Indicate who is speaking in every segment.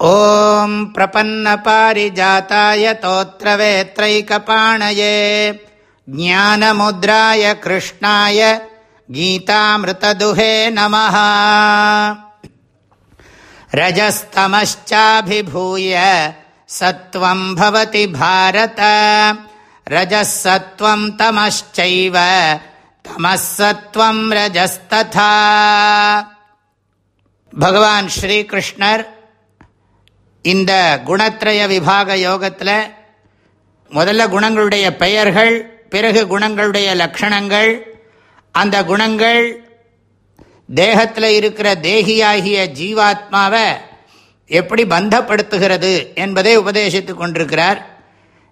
Speaker 1: ॐ प्रपन्नपारिजाताय तोत्रवेत्रैकपाणये, ज्ञानमुद्राय कृष्णाय गीतामृतदुहे नमः। रजस्तमश्चाभिभूय सत्त्वं भवति भारत। रजः सत्त्वं तमश्चैव तमः सत्त्वं रजस्तथा। भगवान् श्रीकृष्णर् இந்த குணத்திரய விபாக யோகத்தில் முதல்ல குணங்களுடைய பெயர்கள் பிறகு குணங்களுடைய லட்சணங்கள். அந்த குணங்கள் தேகத்தில் இருக்கிற தேகியாகிய ஜீவாத்மாவை எப்படி பந்தப்படுத்துகிறது என்பதை உபதேசித்து கொண்டிருக்கிறார்.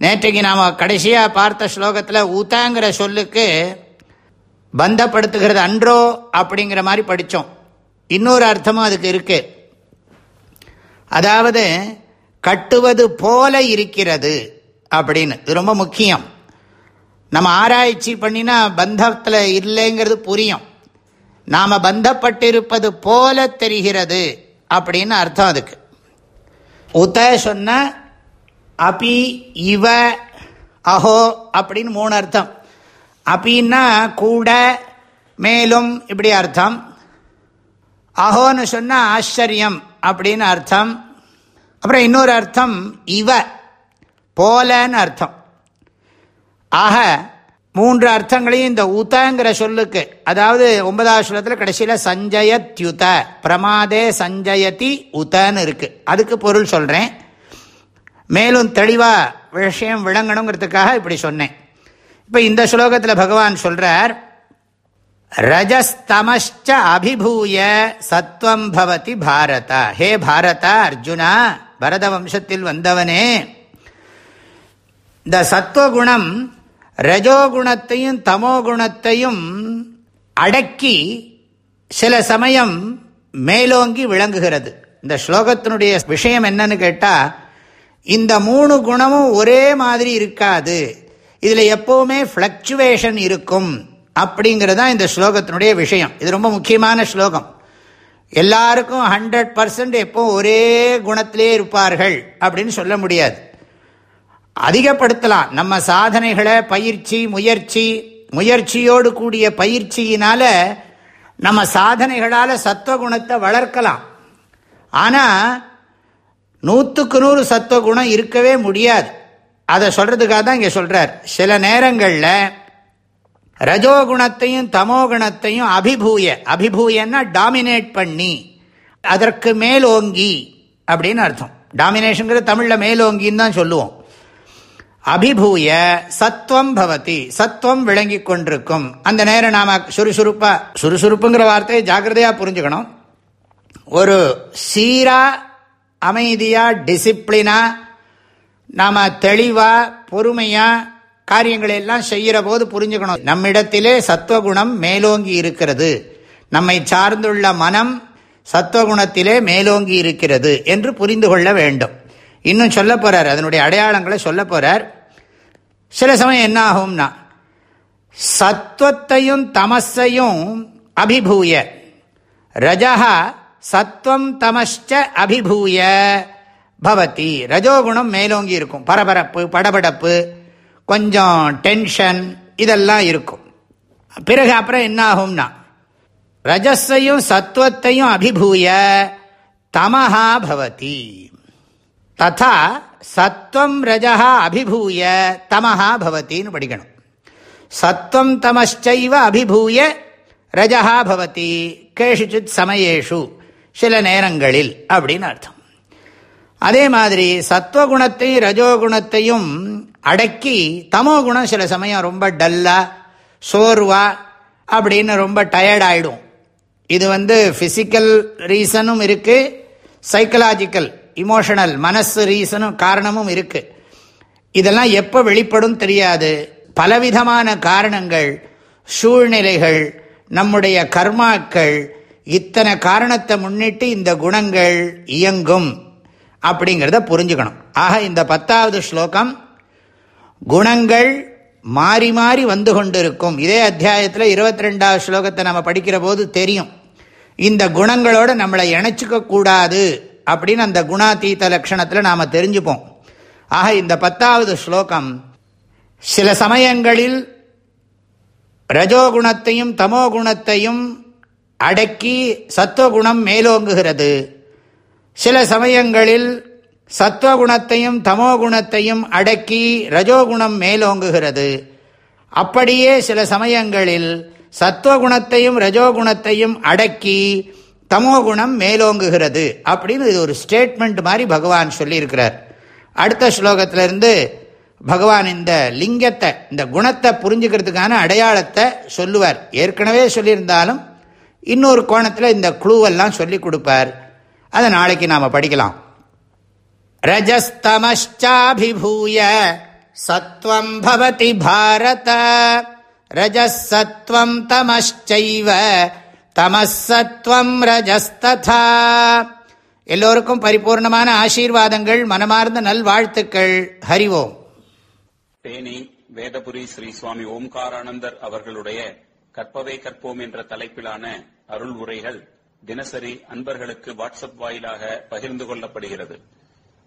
Speaker 1: நேற்றைக்கு நாம் கடைசியாக பார்த்த ஸ்லோகத்தில் ஊத்தாங்கிற சொல்லுக்கு பந்தப்படுத்துகிறது அன்றோ அப்படிங்கிற மாதிரி படித்தோம் இன்னொரு அர்த்தமும் அதுக்கு இருக்குது அதாவது கட்டுவது போல இருக்கிறது அப்படின்னு. இது ரொம்ப முக்கியம். நம்ம ஆராய்ச்சி பண்ணினா பந்தத்தில் இல்லைங்கிறது புரியும். நாம் பந்தப்பட்டிருப்பது போல தெரிகிறது அப்படின்னு அர்த்தம் அதுக்கு. உத சொன்ன அபி இவ அஹோ அப்படின்னு மூணு அர்த்தம். அப்பின்னா கூட மேலும் இப்படி அர்த்தம். அஹோன்னு சொன்னால் ஆச்சரியம் அப்படின்னு அர்த்தம். அப்புறம் இன்னொரு அர்த்தம் இவ. போலன்னு அர்த்தம். ஆக மூன்று அர்த்தங்களையும் இந்த உதங்கிற சொல்லுக்கு அதாவது ஒன்பதாவது ஸ்லோகத்தில் கடைசியில் சஞ்சயத்யுத பிரமாதே சஞ்சயதி உதன்னு இருக்குது அதுக்கு பொருள் சொல்கிறேன் மேலும் தெளிவாக விஷயம் விளங்கணுங்கிறதுக்காக இப்படி சொன்னேன். இப்போ இந்த ஸ்லோகத்தில் பகவான் சொல்கிறார் ரஜஸ்தமச்ச அபிபூய சத்வம் பவதி பாரத. ஹே பாரத அர்ஜுனா பரத வம்சத்தில் வந்தவனே. இந்த சத்வகுணம் ரஜோகுணத்தையும் தமோகுணத்தையும் அடக்கி சில சமயம் மேலோங்கி விளங்குகிறது. இந்த ஸ்லோகத்தினுடைய விஷயம் என்னன்னு கேட்டால் இந்த மூணு குணமும் ஒரே மாதிரி இருக்காது. இதில் எப்போவுமே ஃப்ளக்சுவேஷன் இருக்கும். அப்படிங்கிறது தான் இந்த ஸ்லோகத்தினுடைய விஷயம். இது ரொம்ப முக்கியமான ஸ்லோகம். எல்லாருக்கும் ஹண்ட்ரட் பர்சன்ட் எப்போ ஒரே குணத்திலே இருப்பார்கள் அப்படின்னு சொல்ல முடியாது. அதிகப்படுத்தலாம். நம்ம சாதனைகளை பயிற்சி முயற்சி முயற்சியோடு கூடிய பயிற்சியினால நம்ம சாதனைகளால் சத்துவகுணத்தை வளர்க்கலாம். ஆனால் நூற்றுக்கு நூறு சத்துவகுணம் இருக்கவே முடியாது. அதை சொல்கிறதுக்காக தான் இங்கே சொல்கிறார் சில நேரங்களில் ரஜோகுணத்தையும் தமோகுணத்தையும் அபிபூய அபிபூயன்னா டாமினேட் பண்ணி அதற்கு மேலோங்கி அப்படின்னு அர்த்தம். டாமினேஷனுங்கிறது தமிழில் மேலோங்கின்னு தான் சொல்லுவோம். அபிபூய சத்துவம் பவதி சத்துவம் விளங்கி கொண்டிருக்கும். அந்த நேரம் நாம் சுறுசுறுப்பா சுறுசுறுப்புங்கிற வார்த்தையை ஜாக்கிரதையாக புரிஞ்சுக்கணும். ஒரு சீரா அமைதியா டிசிப்ளினா நாம் தெளிவாக பொறுமையாக காரியங்களை எல்லாம் செய்கிற போது புரிஞ்சுக்கணும். நம்மிடத்திலே சத்துவகுணம் மேலோங்கி இருக்கிறது. நம்மை சார்ந்துள்ள மனம் சத்துவகுணத்திலே மேலோங்கி இருக்கிறது என்று புரிந்து கொள்ள வேண்டும். இன்னும் சொல்ல போறார் அதனுடைய அடையாளங்களை சொல்ல போறார். சில சமயம் என்ன ஆகும்னா சத்வத்தையும் தமஸையும் அபிபூய. ரஜா சத்வம் தமஸ்ச அபிபூய. பவதி ரஜோகுணம் மேலோங்கி இருக்கும். பரபரப்பு படபடப்பு கொஞ்சம் டென்ஷன் இதெல்லாம் இருக்கும். பிறகு அப்புறம் என்ன ஆகும்னா ரஜஸையும் சத்துவத்தையும் அபிபூய தமஹா பவதி. ததா சத்வம் ரஜா அபிபூய தமஹா பவத்தின்னு படிக்கணும். சத்வம் தமச்சைவ அபிபூய ரஜா பவதி. கேஷுச்சித் சமயேஷு சில நேரங்களில் அப்படின்னு அர்த்தம். அதே மாதிரி சத்வகுணத்தையும் ரஜோகுணத்தையும் அடக்கி தமோ குணம் சில சமயம் ரொம்ப டல்லா சோர்வா அப்படின்னு ரொம்ப டயர்ட் ஆகிடும் இது வந்து ஃபிசிக்கல் ரீசனும் இருக்குது சைக்கலாஜிக்கல் இமோஷனல் மனசு ரீசனும் காரணமும் இருக்குது இதெல்லாம் எப்போ வெளிப்படும் தெரியாது. பலவிதமான காரணங்கள் சூழ்நிலைகள் நம்முடைய கர்மாக்கள் இத்தனை காரணத்தை முன்னிட்டு இந்த குணங்கள் இயங்கும் அப்படிங்கிறத புரிஞ்சுக்கணும். ஆக இந்த பத்தாவது ஸ்லோகம் குணங்கள் மாறி மாறி வந்து கொண்டிருக்கும். இதே அத்தியாயத்தில் இருபத்தி ரெண்டாவது ஸ்லோகத்தை நம்ம படிக்கிற போது தெரியும். இந்த குணங்களோடு நம்மளை இணைச்சிக்க கூடாது அப்படின்னு அந்த குணாதீத லட்சணத்தில் நாம் தெரிஞ்சுப்போம். ஆக இந்த பத்தாவது ஸ்லோகம் சில சமயங்களில் ரஜோகுணத்தையும் தமோகுணத்தையும் அடக்கி சத்துவகுணம் மேலோங்குகிறது. சில சமயங்களில் சத்துவகுணத்தையும் தமோகுணத்தையும் அடக்கி ரஜோகுணம் மேலோங்குகிறது. அப்படியே சில சமயங்களில் சத்துவகுணத்தையும் ரஜோகுணத்தையும் அடக்கி தமோகுணம் மேலோங்குகிறது அப்படின்னு இது ஒரு ஸ்டேட்மெண்ட் மாதிரி பகவான் சொல்லியிருக்கிறார். அடுத்த ஸ்லோகத்திலிருந்து பகவான் இந்த லிங்கத்தை இந்த குணத்தை புரிஞ்சுக்கிறதுக்கான அடையாளத்தை சொல்லுவார். ஏற்கனவே சொல்லியிருந்தாலும் இன்னொரு கோணத்தில் இந்த குழுவெல்லாம் சொல்லி கொடுப்பார். அதை நாளைக்கு நாம் படிக்கலாம். ரஜஸ்தமஷ்சாபிபூய சத்வம் பவதி பாரத ரஜசத்வம் தமச்சைவ தமசத்வம் ரஜஸ்ததா எல்லோருக்கும் பரிபூர்ணமான ஆசீர்வாதங்கள் மனமார்ந்த நல்வாழ்த்துக்கள். ஹரிவோம்
Speaker 2: தேனி வேதபுரி ஸ்ரீ சுவாமி ஓம்காரானந்தர் அவர்களுடைய கற்பவை கற்போம் என்ற தலைப்பிலான அருள் உரைகள் தினசரி அன்பர்களுக்கு வாட்ஸ்அப் வாயிலாக பகிர்ந்து கொள்ளப்படுகிறது.